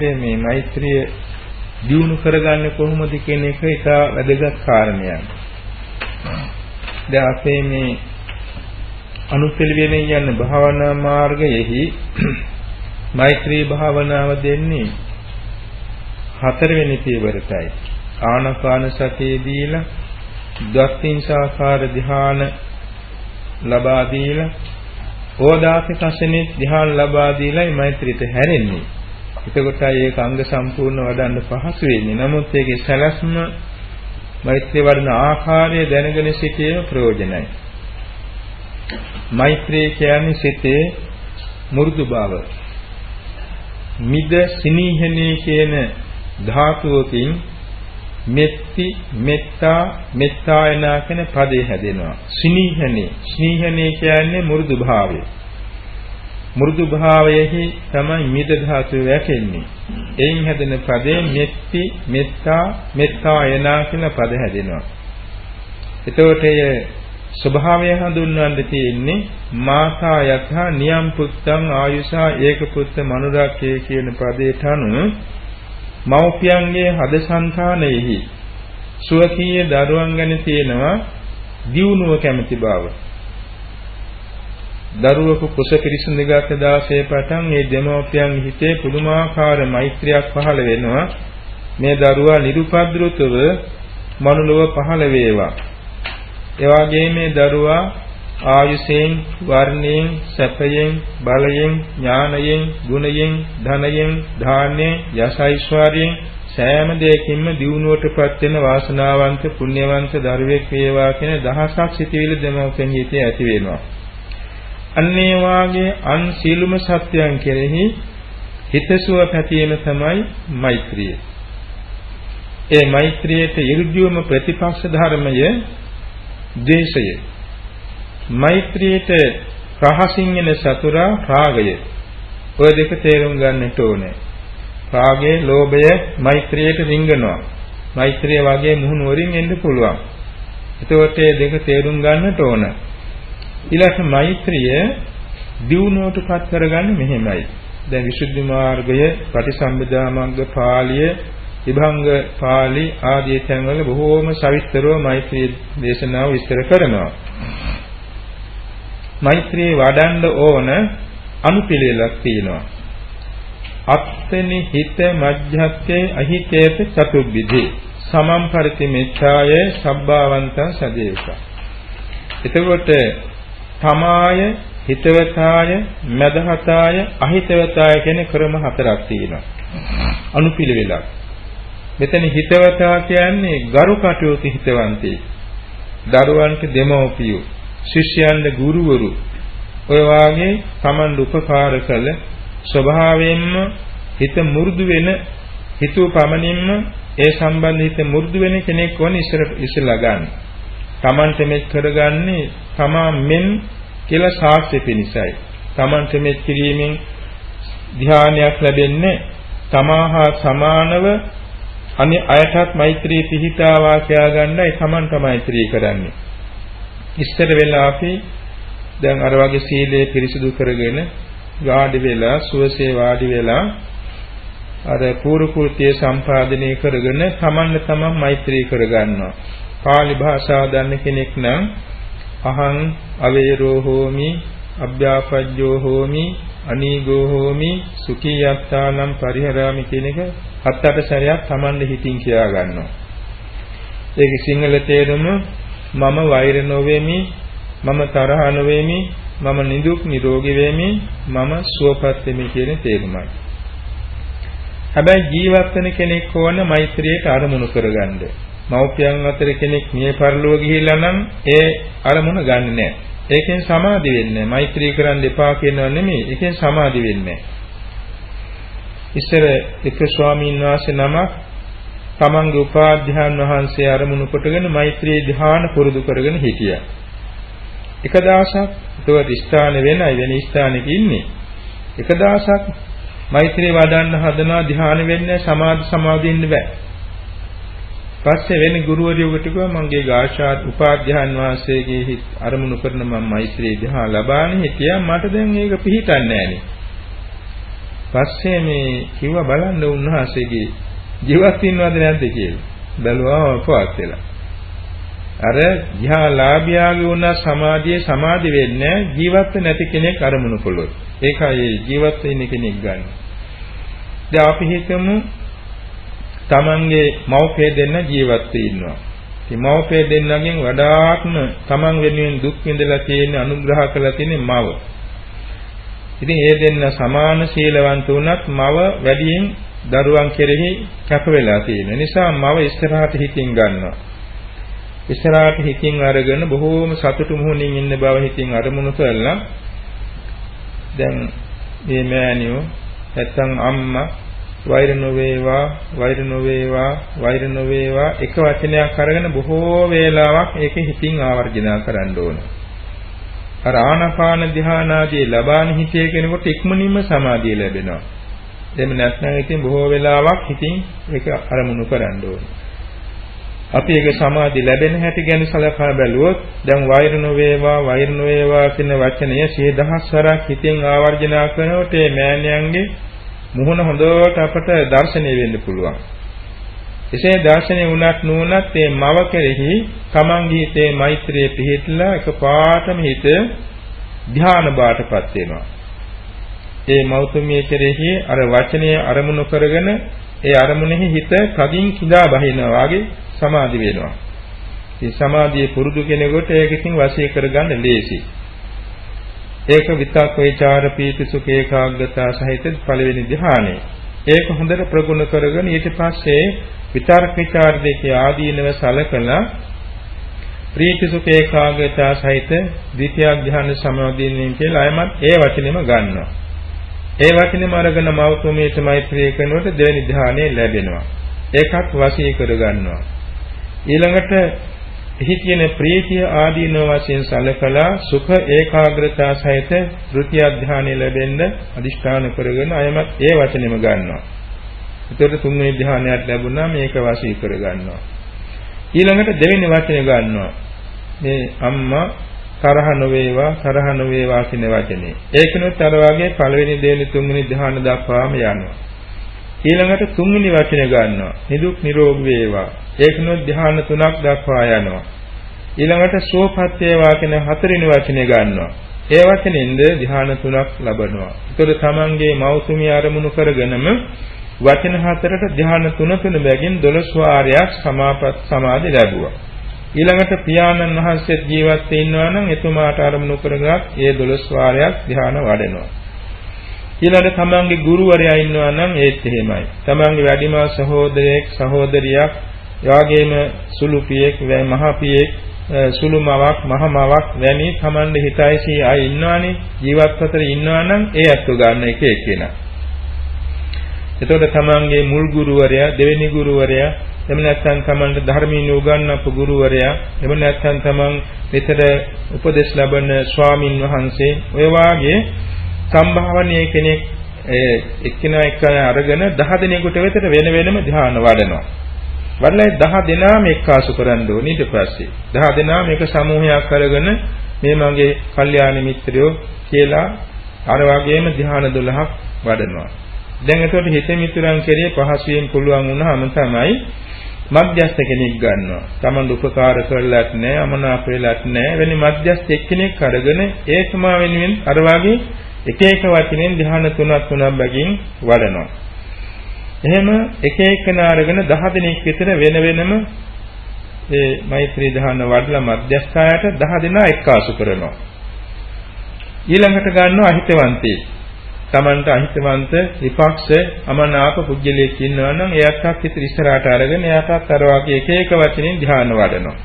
මේ මෛත්‍රිය දියුණු කරගන්නේ කොහොමද කියන එක ඉතා වැදගත් කාරණයක්. දැන් අපේ මේ අනුපිළිවෙලින් යන භාවනා මාර්ගයෙහි මෛත්‍රී භාවනාව දෙන්නේ හතරවෙනි පියවරටයි. ආනාපාන සතිය දීලා දස්තිංසාකාර ධ්‍යාන ලබා දීලා ඕදාස කසනේ ධ්‍යාන ලබා දීලායි මෛත්‍රියට හැරෙන්නේ. එතකොටයි ඒක අංග සම්පූර්ණ වඩන්න පහසු වෙන්නේ. නමුත් ඒකේ සැලැස්ම මෛත්‍රී වඩන ආකාරය දැනගෙන සිටීම ප්‍රයෝජනයි. මෛත්‍රී කියන්නේ සිතේ මෘදු බව. මිද සිනීහනේ කියන ධාතුවකින් මෙත්ති මෙත්තා මෙත්තායනා කියන පදේ හැදෙනවා. සිනීහනේ ස්නීහනේ කියන්නේ මෘදු භාවය. මෘදු භාවයෙහි තමයි මිද ධාතුව වැටෙන්නේ. එයින් හැදෙන පදේ මෙත්ති, මෙත්තා, මෙත්තා යනා කියන පද හැදෙනවා. එතකොට එය ස්වභාවය හඳුන්වන්න තියෙන්නේ මාතා යථා නියම් පුත්තං ආයුෂා ඒක පුත්ත මනුරක්කේ කියන පදයට අනුව මෞපියන්ගේ හද సంతානෙහි සුවකීය දරුවන් ගැන තියෙනවා දියුණුව කැමැති බව. දරුවෙකු කුස පිරිසිදුගත දාසේ පටන් මේ දෙමෝපියන් හිතේ පුදුමාකාර මෛත්‍රියක් පහළ වෙනවා. මේ දරුවා නිරුපද්‍රුතව මනුලව පහළ වේවා. එවාගේ මේ දරුවා ආයුෂයෙන් වර්ණයෙන් සැපයෙන් බලයෙන් ඥානයෙන් ගුණයෙන් ධනයෙන් ධාන්‍යයෙන් යසයිශ්වර්යයෙන් සෑම දෙයකින්ම දියුණුවටපත් වෙන වාසනාවන්ත පුණ්‍යවන්ත දරුවෙක් වේවා කියන දහසක් සිටිවිලි දෙමෝපියන් හිතේ ඇති වෙනවා. අන්නේ වාගේ අන් සීලුම සත්‍යයන් කෙරෙහි හිතසුව පැතීම තමයි මෛත්‍රිය. ඒ මෛත්‍රියට ඍජුවම ප්‍රතිපක්ෂ ධර්මය ද්වේෂය. මෛත්‍රියට රහසින් එන සතුරා රාගය. ඔය දෙක තේරුම් ගන්නට ඕනේ. රාගය, ලෝභය මෛත්‍රියට රිංගනවා. මෛත්‍රිය වගේ මුහුණු වරින් එන්න පුළුවන්. එතකොට මේ දෙක තේරුම් ගන්නට ඕනේ. ඊළඟ මෛත්‍රිය දියුණුවටපත් කරගන්නේ මෙහෙමයි. දැන් විසුද්ධි මාර්ගය, ප්‍රතිසම්බිදා මග්ග පාළිය, විභංග පාළි ආදී තැන්වල බොහෝම සවිස්තරව මෛත්‍රී දේශනාව විස්තර කරනවා. මෛත්‍රී වඩන්න ඕන අනුපිළිවෙලක් තියෙනවා. අත්තනි හිත මජ්ජත්තේ අහිතේත චතුබ්බිදේ සමම් පරිතිමෙච්ඡාය සබ්බාවන්තං සදේශා එතකොට තමාය හිතවතාය මදහතාය අහිතවතාය කියන ක්‍රම හතරක් තියෙනවා. අනුපිළිවෙලක්. මෙතන හිතවතා කියන්නේ ගරු කටයුතු හිතවන්තේ දරුවන්ට දෙමව්පියෝ ශිෂ්‍යයන්ට ගුරුවරු. ඔය වාගේ Taman උපකාර කළ ස්වභාවයෙන්ම හිත මු르දු වෙන හිතුව පමණින්ම ඒ සම්බන්ධ හිත මු르දු වෙන කෙනෙක් වන ඉස්සර ඉස්සලා ගන්න. Tamante මෙත් කරගන්නේ තමා මෙන් කියලා සාක්ෂ්‍ය පිණිසයි. Tamante මෙත් කිරීමෙන් ධානයක් ලැබෙන්නේ තමාහා සමානව අනි අයටත් මෛත්‍රී පිහිටාවා කියා ගන්නයි Tamanta මෛත්‍රී කරන්නේ. ඉස්තර වෙලා අපි දැන් අර වගේ සීලය පිරිසිදු කරගෙන වාඩි වෙලා සුවසේ වාඩි වෙලා අර පූර්ව කෘත්‍ය සම්පාදනය කරගෙන තමන්න තමන් මෛත්‍රී කරගන්නවා. පාලි භාෂාව දන්න කෙනෙක් නම් අහං අවේරෝ හෝමි අභ්‍යාපජ්ජෝ හෝමි අනීගෝ හෝමි සුඛී යත්තානම් පරිහරාමි කියන එක හත් අට සැරයක් Tamande හිතින් කියා ගන්නවා. ඒකේ සිංහල තේරුම මම වෛර නොවේමි මම තරහ නොවේමි මම නිදුක් නිරෝගී වෙමි මම සුවපත් වෙමි කියන තේරුමයි. හැබැයි ජීවත් වෙන කෙනෙක් ඕන මෛත්‍රියට අරමුණු කරගන්න. මව්පියන් අතර කෙනෙක් මිය පරලෝ ගිහිල්ලා නම් ඒ අරමුණ ගන්නෙ නැහැ. ඒකෙන් සමාධි වෙන්නේ නැහැ. මෛත්‍රී කරන්න එපා කියනවා නෙමෙයි. ඒකෙන් සමාධි වෙන්නේ නැහැ. ඉස්සර එක ස්වාමීන් වහන්සේ නමක් තමන්ගේ උපාධ්‍යාන වහන්සේ අරමුණු කොටගෙන මෛත්‍රී ධ්‍යාන පුරුදු කරගෙන හිටියා. එක දවසක් ඒකට ස්ථාන වෙනයි වෙන ස්ථානෙක ඉන්නේ. එක දවසක් මෛත්‍රී වඩන්න හදනවා ධ්‍යාන වෙන්නේ සමාධි සමාධින්න බෑ. පස්සේ වෙන ගුරුවරයෙකුට කිව්වා මගේ ගාශාත් උපාධ්‍යාන වාසයේගේ හිත අරමුණු කරන මම මෛත්‍රී ධ්‍යාන ලබානේ හිටියා මට දැන් ඒක පිහිටන්නේ නෑනේ. පස්සේ මේ කිව්වා බලන්න උන්වහන්සේගේ ජීවත් වෙනවද නැද්ද කියලා. බැලුවා අපවත් වෙලා. අර ධ්‍යාලාභියාගේ වුණ සමාධියේ සමාධි වෙන්නේ ජීවත් නැති කෙනෙක් අරමුණු කළොත්. ඒකයි ජීවත් වෙන්න කෙනෙක් ගන්න. දැන් අපි හිතමු තමන්ගේ මව්පිය දෙන්න ජීවත් වෙ ඉන්නවා. ඉතින් මව්පිය දෙන්නගෙන් වඩාත්ම තමන් වෙනුවෙන් දුක් විඳලා තියෙන අනුග්‍රහ කළා තියෙන මව. ඉතින් ඒ දෙන්න සමාන සීලවන්ත වුණත් මව වැඩියෙන් දරුවන් කෙරෙහි කැප වෙලා තියෙන නිසා මව ඉස්සරහට හිතින් ගන්නවා. ඉස්සරහට හිතින් අරගෙන බොහෝම සතුටු මුහුණින් ඉන්න බව හිතින් අරමුණු කරලා දැන් මේ මෑණියෝ නැත්තම් අම්මා වෛර නොවේවා වෛර නොවේවා වෛර නොවේවා එක වචනයක් අරගෙන බොහෝ වේලාවක් ඒක හිතින් ආවර්ජනා කරන්න ඕන. අර ආනාපාන ධානාදී ලබාන හිතේ කෙනෙකුට ඉක්මනින්ම සමාධිය ලැබෙනවා. එහෙම නැත්නම් ඉතින් බොහෝ වෙලාවක් හිතින් ඒක අරමුණු කරන්න ඕනේ. අපි ඒක සමාධි ලැබෙන හැටි ගැන සලකා බැලුවොත් දැන් වෛර නොවේවා වෛර නොවේවා කියන වචනය සිය දහස් වරක් හිතෙන් ආවර්ජනා කරනකොට මේ මෑණියන්ගේ මුහුණ හොඳට අපට දැర్శණය වෙන්න පුළුවන්. එසේ දැర్శණය වුණත් නුනත් මේ මව කෙරෙහි තමන්ගේ හිතේ මෛත්‍රිය පිහිටලා එකපාරටම හිත ධාන බාටපත් වෙනවා. ඒ මෞතුමිය කෙරෙහි අර වචනය අරමුණු කරගෙන ඒ අරමුණෙහි හිත කදින් කිඳා බහිනවා වගේ සමාධි වෙනවා. මේ සමාධියේ පුරුදු කෙනෙකුට ඒක ඉතින් වශී කරගන්න ලේසියි. ඒක විතක් වේචාර පීති සුඛ ඒකාග්‍රතාව සහිත පළවෙනි ධ්‍යානෙ. ඒක හොඳට ප්‍රගුණ කරගෙන ඊට පස්සේ විතර්ක විචාර දෙකේ ආදීනව සලකලා ප්‍රීති සුඛ ඒකාග්‍රතාව සහිත ද්විතිය ධ්‍යාන සමාධියෙන් කියලා අයමත් ඒ වචනේම ගන්නවා. ඒ වචනේම අරගෙන මෞතුමියට මෛත්‍රී කරනකොට දෙවෙනි ධ්‍යානෙ ලැබෙනවා. ඒකත් වශී කර ගන්නවා. ඊළඟට එහි තියෙන ප්‍රීතිය ආදීන වශයෙන් සලකලා සුඛ ඒකාග්‍රතාව සහිත ෘත්‍ය අධ්‍යානෙ ලැබෙන්න අදිෂ්ඨාන කරගෙන අයමත් ඒ වචනෙම ගන්නවා. එතකොට තුන්වෙනි ධ්‍යානයක් ලැබුණා මේක වශී කර ගන්නවා. ඊළඟට දෙවෙනි වචනේ ගන්නවා. මේ අම්මා තරහ නොවේවා තරහ නොවේවා කියන වචනේ. ඒකනොත් අර වගේ පළවෙනි දෙවෙනි තුන්වෙනි ධ්‍යාන දක්වාම යනවා. ඊළඟට තුන්වෙනි වචනේ ගන්නවා. නිදුක් නිරෝගී වේවා. ඒකනොත් ධ්‍යාන තුනක් දක්වා යනවා. ඊළඟට සෝපත් වේවා කියන හතරවෙනි වචනේ ගන්නවා. ඒ වචනෙන්ද ධ්‍යාන තුනක් ලබනවා. ඒතර තමන්ගේ මෞසුමී අරමුණු කරගෙනම වචන හතරට ධ්‍යාන තුන තුන බැගින් 12 වාරයක් සමාපත් සමාධි ලැබුවා. ඊළඟට පියාණන් වහන්සේ ජීවත් වෙන්නවා නම් එතුමාට අරමුණු කරගත් ඒ 12 වාරයක් ධ්‍යාන වඩනවා. ඊළඟට තමන්ගේ ගුරුවරයා ඉන්නවා නම් ඒත් එහෙමයි. තමන්ගේ වැඩිමහල් සහෝදරයෙක් සහෝදරියක් එවාගේම සුළු පියෙක් වැය මහ පියෙක් සුළු මවක් මහ මවක් වැනි තමන්ගේ හිතයිසී අය ඉන්නවනේ ජීවත් අතර ඉන්නවනම් ඒ අත්ව ගන්න එක එක්කෙනා. එතකොට තමන්ගේ මුල් ගුරුවරයා දෙවෙනි ගුරුවරයා එහෙම නැත්නම් තමන්ට ධර්මීය උගන්වපු ගුරුවරයා එහෙම නැත්නම් තමන් විතර උපදෙස් ලබන ස්වාමින් වහන්සේ ඔය වාගේ සම්භාවනීය කෙනෙක් ඒ එක්කිනා එක්කන අරගෙන 10 දිනකට විතර වෙන වෙනම ධ්‍යාන වඩනවා. වඩලා 10 දෙනාම එක්කාසු කරන්න ඕනේ ඊට පස්සේ. 10 දෙනාම එක සමූහයක් අරගෙන මේ මගේ කල්යාණ මිත්‍රයෝ කියලා අර වගේම ධ්‍යාන 12ක් වඩනවා. දැන් එතකොට හිත මිතුරන් කෙරේ පහසුවෙන් පුළුවන් වුණාම තමයි මධ්‍යස්ථ කෙනෙක් ගන්නවා. Taman උපකාර කරලත් නැහැ, අමනාප වෙලත් නැහැ. වෙන මධ්‍යස්ථ එක්කෙනෙක් අරගෙන ඒකමා වෙනුවෙන් අර වගේ එක එක වචනෙන් ධ්‍යාන තුනක් තුනක් බැගින් වඩනවා. එහෙම එක එකන අරගෙන 10 දිනක් විතර වෙන වෙනම ඒ මෛත්‍රී ධ්‍යාන වඩලා මධ්‍යස්ථායට 10 දෙනා එක්කාසු කරනවා. ඊළඟට ගන්නවා අහිතවන්තේ. Tamanට අහිතවන්ත විපක්ෂ අමනාප පුජ්‍යලයක් ඉන්නවා නම් එයාටත් හිත ඉස්සරහට අරගෙන එයාටත් අර වගේ එක එක වචනින් ධ්‍යාන වඩනවා.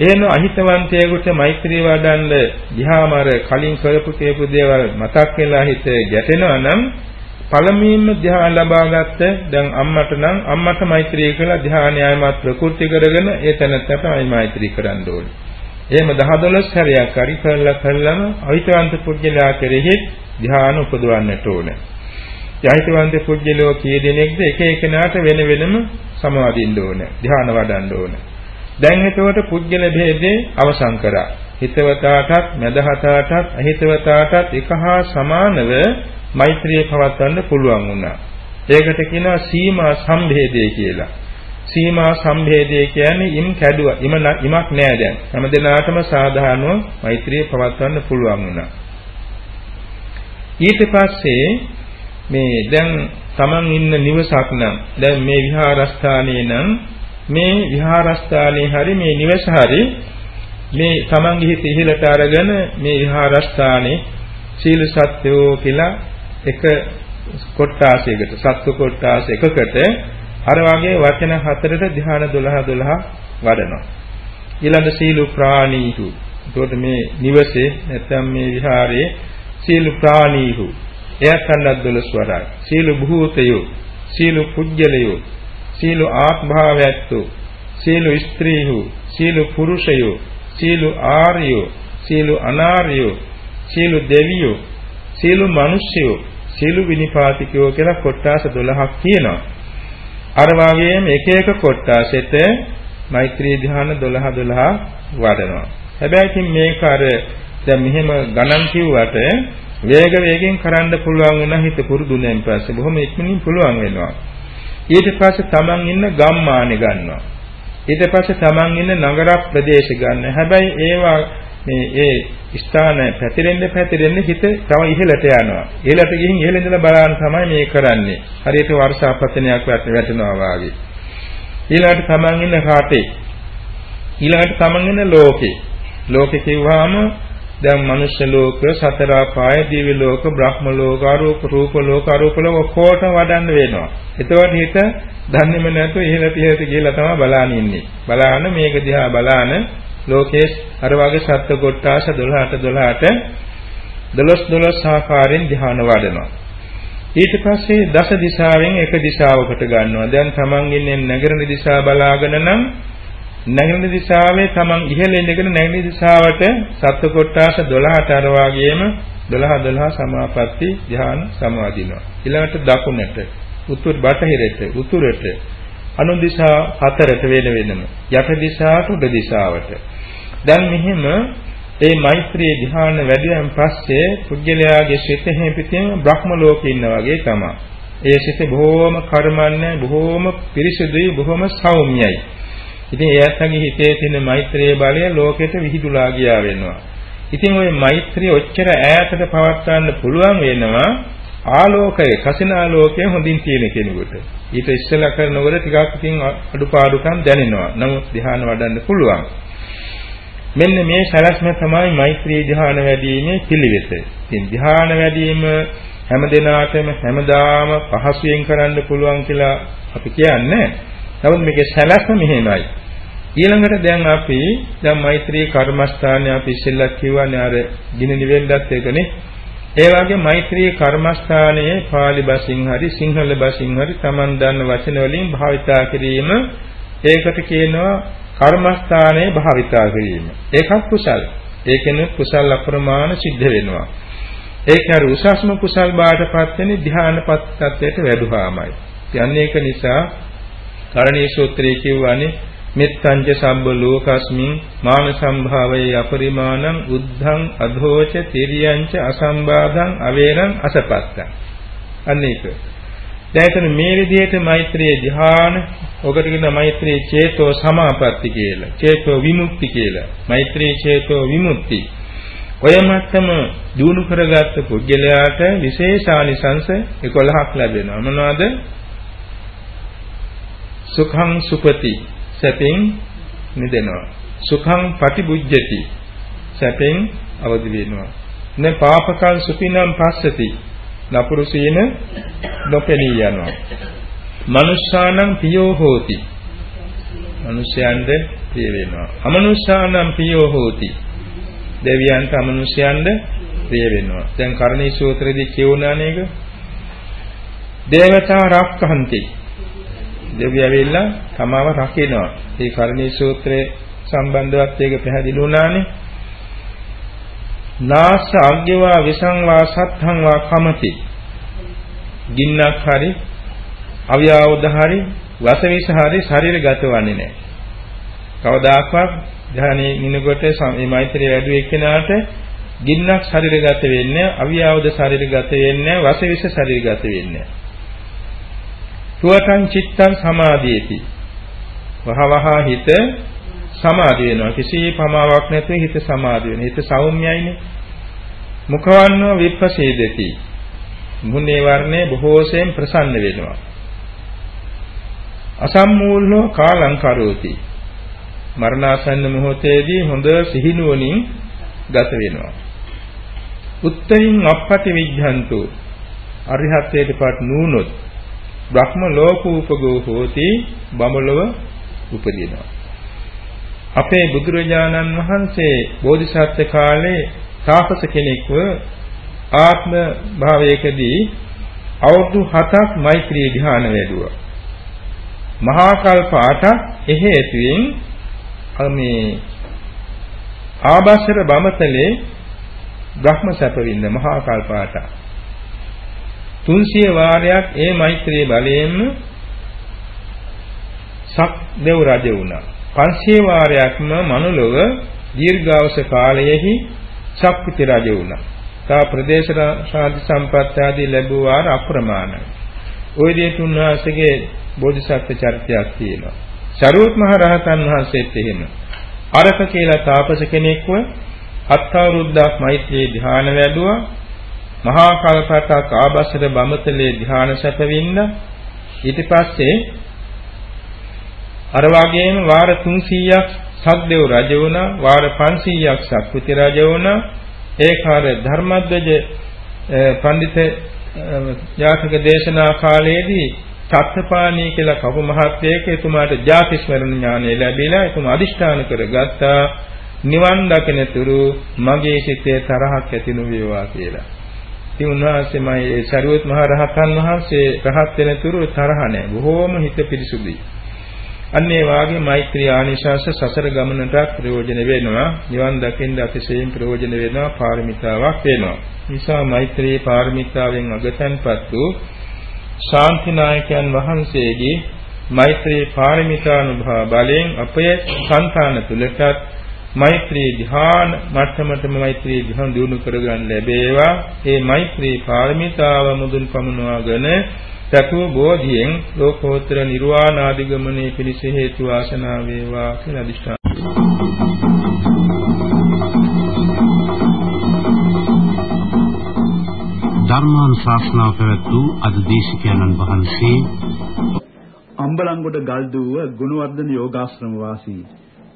එහෙම අහිතවන්තයෙකුට මෛත්‍රී වඩන්න ධ්‍යාම අර කලින් කරපු කේපු දේවල් මතක් වෙලා හිත ගැටෙනවා නම් පළමුවෙන්ම ධ්‍යාන ලබාගත්ත දැන් අම්මට නම් අම්මට මෛත්‍රී කළා ධ්‍යානයමත් ප්‍රකෘති කරගෙන ඒ තැනත්තටයි මෛත්‍රී කරන්න ඕනේ. එහෙම 10 12 හැරයක් හරි කළා කළාම අහිතවන්ත පුජ්‍යලා කෙරෙහි ධ්‍යාන උපදවන්නට ඕනේ. යහිතවන්ත පුජ්‍යලෝ කී දෙනෙක්ද එක එකනාට වෙන වෙනම සමාදින්න ඕනේ. ධ්‍යාන වඩන්න ඕනේ. දැන් එතකොට පුජ්‍යල භේදේ අවසන් කරා. හිතවතාටත්, මදහතාටත්, අහිතවතාටත් එක හා සමානව මෛත්‍රිය පවත්වන්න පුළුවන් වුණා. ඒකට කියනවා සීමා සම්භේදය කියලා. සීමා සම්භේදය කියන්නේ ඉම් කැඩුවා. ඉම ඉමක් නෑ දැන්. හැම දිනාටම සාධාරණව මෛත්‍රිය පවත්වන්න පුළුවන් වුණා. ඊට පස්සේ මේ දැන් Taman ඉන්න නිවසක් නම් දැන් මේ විහාරස්ථානයේ නම් මේ විහාරස්ථානයේ හරි මේ නිවස හරි මේ Tamanගේ හිත ඉහළට අරගෙන මේ විහාරස්ථානයේ සීල සත්‍යෝ කියලා එක කොට්ටාසයකට සත්ව කොට්ටාස එකකට අර වගේ වචන හතරට ධ්‍යාන 12 12 වඩනවා. ඊළඟ සීලු ප්‍රාණීහු. එතකොට මේ නිවසේ නැත්නම් මේ විහාරයේ සීලු ප්‍රාණීහු. එයත් කන්නක් 12 වරයි. සීලු භූතයෝ, සීලු පුජ්‍යලයෝ, සීලු ආත්භාවයත්තු, සීලු ස්ත්‍රීහු, සීලු පුරුෂයෝ, සීලු ආර්යෝ, සීලු අනාර්යෝ, සීලු දෙවියෝ, සීලු මිනිස්යෝ සීළු විනිපාතිකයෝ කියලා කොට්ටාස 12ක් තියෙනවා. අර වගේම එක එක කොට්ටාසෙට මෛත්‍රී ධ්‍යාන 12 12 වඩනවා. හැබැයි ඉතින් මේක අර දැන් මෙහෙම ගණන් කිව්වට වේග වේගෙන් කරන්න පුළුවන් වෙන හිත පුරුදුනෙන් පස්සේ බොහොම ඉක්මනින් පුළුවන් වෙනවා. ඊට පස්සේ Taman ඉන්න ගම්මානෙ ගන්නවා. ඊට පස්සේ Taman ඉන්න නගර ප්‍රදේශ ගන්න. හැබැයි ඒවා මේ ඒ ස්ථාන පැතිරෙන්න පැතිරෙන්න හිත තව ඉහළට යනවා. ඉහළට ගිහින් ඉහළ ඉඳලා බලන්න තමයි මේ කරන්නේ. හරියට වර්ෂාපතනයක් වැටෙනවා වාගේ. ඊළඟට තමන් ඉන්න රටේ ඊළඟට තමන් ඉන්න ලෝකේ. ලෝකේ කිව්වහම දැන් මනුෂ්‍ය ලෝක, සතර ආපාය, දිව්‍ය ලෝක, බ්‍රහ්ම ලෝක, අරූප රූප ලෝක, අරූප ලෝක ඔක්කොට වඩන්න වෙනවා. එතකොට හිත දන්නේම නැතුව ඉහළට ඉහළට ගිහලා තමයි බලාන ඉන්නේ. බලාන මේක දිහා බලාන ලෝකයේ අර වගේ සත්ත්ව කොට්ටාස 12ට 12ට 12 12 ආකාරයෙන් ධ්‍යාන වඩනවා. ඊට පස්සේ දස දිශාවෙන් එක දිශාවකට ගන්නවා. දැන් තමන් ඉන්නේ නැගරණ දිශා බලාගෙන නම් නැගරණ දිශාවේ තමන් ඉහළ ඉඳගෙන නැගරණ දිශාවට සත්ත්ව කොට්ටාස 12ට අර වගේම 12 12 සමාපatti ධ්‍යාන සමාදිනවා. ඊළඟට දකුණට උතුරු බටහිරට උතුරට අනු දිශා හතරට වෙන වෙනම යට දිශාවට උඩ දිශාවට දැන් මෙහෙම ඒ මෛත්‍රී ධ්‍යාන වැඩියෙන් පස්සේ පුජ්‍යලයාගේ සිත හැපිටින් බ්‍රහ්ම ලෝකේ ඉන්න වගේ තමයි. ඒ සිත බොහෝම කර්මන්නේ බොහෝම පිරිසුදුයි බොහෝම සෞම්‍යයි. ඉතින් එයාටගේ හිතේ තියෙන මෛත්‍රී බලය ලෝකෙට විහිදුලා ගියා වෙනවා. ඉතින් ওই මෛත්‍රිය ඔච්චර ඈතට පවත්වන්න පුළුවන් වෙනවා ආලෝකය කසිනාලෝකය හොඳින් තියෙන කෙනෙකුට. ඊට ඉස්සෙල්ලා කරනකොට ටිකක් ඉතින් අඩුපාඩුකම් දැනෙනවා. නමුත් ධ්‍යාන වඩන්න පුළුවන්. මෙන්න මේ සලස්ම තමයි මෛත්‍රී ධ්‍යාන වැඩිීමේ පිළිවෙත. ඉතින් ධ්‍යාන වැඩිම හැම දිනාටම හැමදාම පහසුවෙන් කරන්න පුළුවන් කියලා අපි කියන්නේ. නමුත් මේකේ සලස්ම මෙහෙමයි. ඊළඟට දැන් අපි දැන් මෛත්‍රී කර්මස්ථානය අපි ඉස්සෙල්ලා කියවනේ අර ගිනි නිවෙන්නත් එකනේ. ඒ වගේ මෛත්‍රී කර්මස්ථානයේ pāli බසින් හරි සිංහල බසින් හරි Taman දන්න වචන වලින් භාවිතා කිරීම ඒකට කියනවා කර්මස්ථානයේ භාවිතා කිරීම. ඒකත් කුසල්. ඒකෙනුත් කුසල් අප්‍රමාණ සිද්ධ වෙනවා. ඒක හරි උසස්ම කුසල් බාටපත් වෙන්නේ ධානාපත් තත්වයට වැඩුවාමයි. යන්නේ ඒක නිසා කරණීය සූත්‍රයේ කියවනේ මෙත්තංච සම්බ ලෝකස්මින් මාන සම්භාවයේ අපරිමාණං උද්ධං අධෝච තිරියංච අසම්බාධං අවේරං අසපත්තං අනේක දැන් මේ විදිහට මෛත්‍රී ධ්‍යාන ඔකට කියන මෛත්‍රී චේතෝ සමාපatti කියලා. චේතෝ විමුක්ති කියලා. මෛත්‍රී චේතෝ විමුක්ති. ඔය මත්තම දිනු කරගත්ත පුද්ගලයාට විශේෂානිසංස 11ක් ලැබෙනවා. මොනවද? සුඛං සුපති සැපෙන් නිදෙනවා. සුඛං පටිබුජ්ජති සැපෙන් අවදි වෙනවා. න පාපකං සුපිනම් පස්සති නපුරු සීන නොපෙනී යනවා. මනුෂ්‍යානම් පියෝ හෝති. මනුෂ්‍යයන්ද ප්‍රිය වෙනවා. අමනුෂ්‍යානම් පියෝ හෝති. දෙවියන්ට අමනුෂ්‍යයන්ද ප්‍රිය වෙනවා. දැන් කරණී සූත්‍රයේදී කියුණා නේද? දේවතා රක්ඛන්ති. දෙවියෝ ඇවිල්ලා තමාව රකිනවා. මේ කරණී සූත්‍රයේ සම්බන්ධවත් ඒක පැහැදිලි වුණානේ. නාස අග්ගවා විසංවා සත්හං වා කමති. ගින්නක් හරි අවියාවුද හරි වසවිස හරි ශරීරගත වන්නේ නැහැ. කවදාකවත් ධානයේ ඉනකොට මේ මෛත්‍රිය වැඩි එක්කෙනාට ගින්නක් ශරීරගත වෙන්නේ අවියාවුද ශරීරගත වෙන්නේ වසවිස ශරීරගත වෙන්නේ තුවටං චිත්තං සමාධියති. වහවහ හිත සමාධි වෙනවා. කිසි පමාවක් නැතුව හිත සමාධි වෙනවා. හිත සෞම්‍යයිනේ. මුඛවන්නෝ විප්පසේදති. මුන්නේ වර්ණේ බොහෝසෙන් ප්‍රසන්න වෙනවා. අසම්මූලෝ කාලං කරෝති. මරණාසන්න මොහොතේදී හොඳ සිහිනුවණින් ගත වෙනවා. උත්තරින් අපපටි විඥන්තු අරිහත්ත්වයටපත් නුනොත් බ්‍රහ්ම ලෝකූපගෝ හෝති බඹලව උපදිනවා අපේ බුදුරජාණන් වහන්සේ බෝධිසත්ව කාලේ තාපස කෙනෙක්ව ආත්ම භාවයකදී අවුරුදු 7ක් මෛත්‍රී ධ්‍යාන වැඩුවා. මහා කල්ප 8ක් එහෙතුවෙන් මේ ආභාසර බමතලේ බ්‍රහ්ම සැප විඳ මහා කල්ප 8ක් 300 වාරයක් ඒ මෛත්‍රී බලයෙන්ම සක් දෙව් රජ වුණා. 500 වාරයක්ම මනුලොව දීර්ඝාවස කාලයෙහි ශක්ති රජ වුණා. තා ප්‍රදේශ ශාන්ති සම්පත් ආදී ලැබුව වාර අප්‍රමාණයි. ওই විදිහට උන්වහන්සේගේ බෝධිසත්ව චරිතයක් තියෙනවා. සරුවත් මහ රහතන් වහන්සේත් එහෙම. අරක කියලා තාපස කෙනෙක්ව අත්වරුද්දක් මෛත්‍රී ධ්‍යාන වැඩුවා. මහා කල්පටක් ආබස්සර බමතලේ ධ්‍යාන සැපවින්න ඊට පස්සේ අර වගේම වාර 300ක් සද්දේව රජ වුණා වාර 500ක් සක්විති රජ වුණා ඒකාර ධර්මද්වජ පඬිත යාතක දේශනා කාලයේදී චත්තපාණී කියලා කපු මහත්යෙක් එතුමාට ජාතිස්මරණ ඥානය ලැබිලා එතුමා අදිෂ්ඨාන කරගත්තා නිවන් දකිනතුරු මගේ සිතේ තරහක් ඇති නොවේවා කියලා. ඉතින් උන්වහන්සේමයි ඒ සරියොත් මහ රහතන් වහන්සේ රහත් වෙනතුරු තරහ නැහැ. බොහෝම හිත පිරිසුදුයි. අන්න ඒ වාගේ මෛත්‍රී ආනිශාස සසර ගමනට ප්‍රයෝජන වෙනවා නිවන් දකින්න අතිශයින් ප්‍රයෝජන වෙනවා පාරමිතාවක් වෙනවා නිසා මෛත්‍රී පාරමිතාවෙන් අගතන්පත් වූ ශාන්තිනායකයන් වහන්සේගේ මෛත්‍රී පාරමිතානුභව බලයෙන් අපේ సంతාන තුලටත් මෛත්‍රී ධ්‍යාන මට්ටමටම මෛත්‍රී ධ්‍යාන දිනු කරගන්න ලැබේවා. ඒ මෛත්‍රී පාරමිතාව මුදුන් පමුණවාගෙන සතුව බෝධියෙන් ලෝකෝත්තර නිර්වාණ ආදිගමනයේ පිණිස හේතු වාසනා වේවා කියලා අදිෂ්ඨාන ධර්මානුශාසනාව පැවැත් වූ අද දේශකයන්න් වහන්සේ අම්බලන්ගොඩ ගල්දුව ගුණවර්ධන යෝගාශ්‍රම වාසී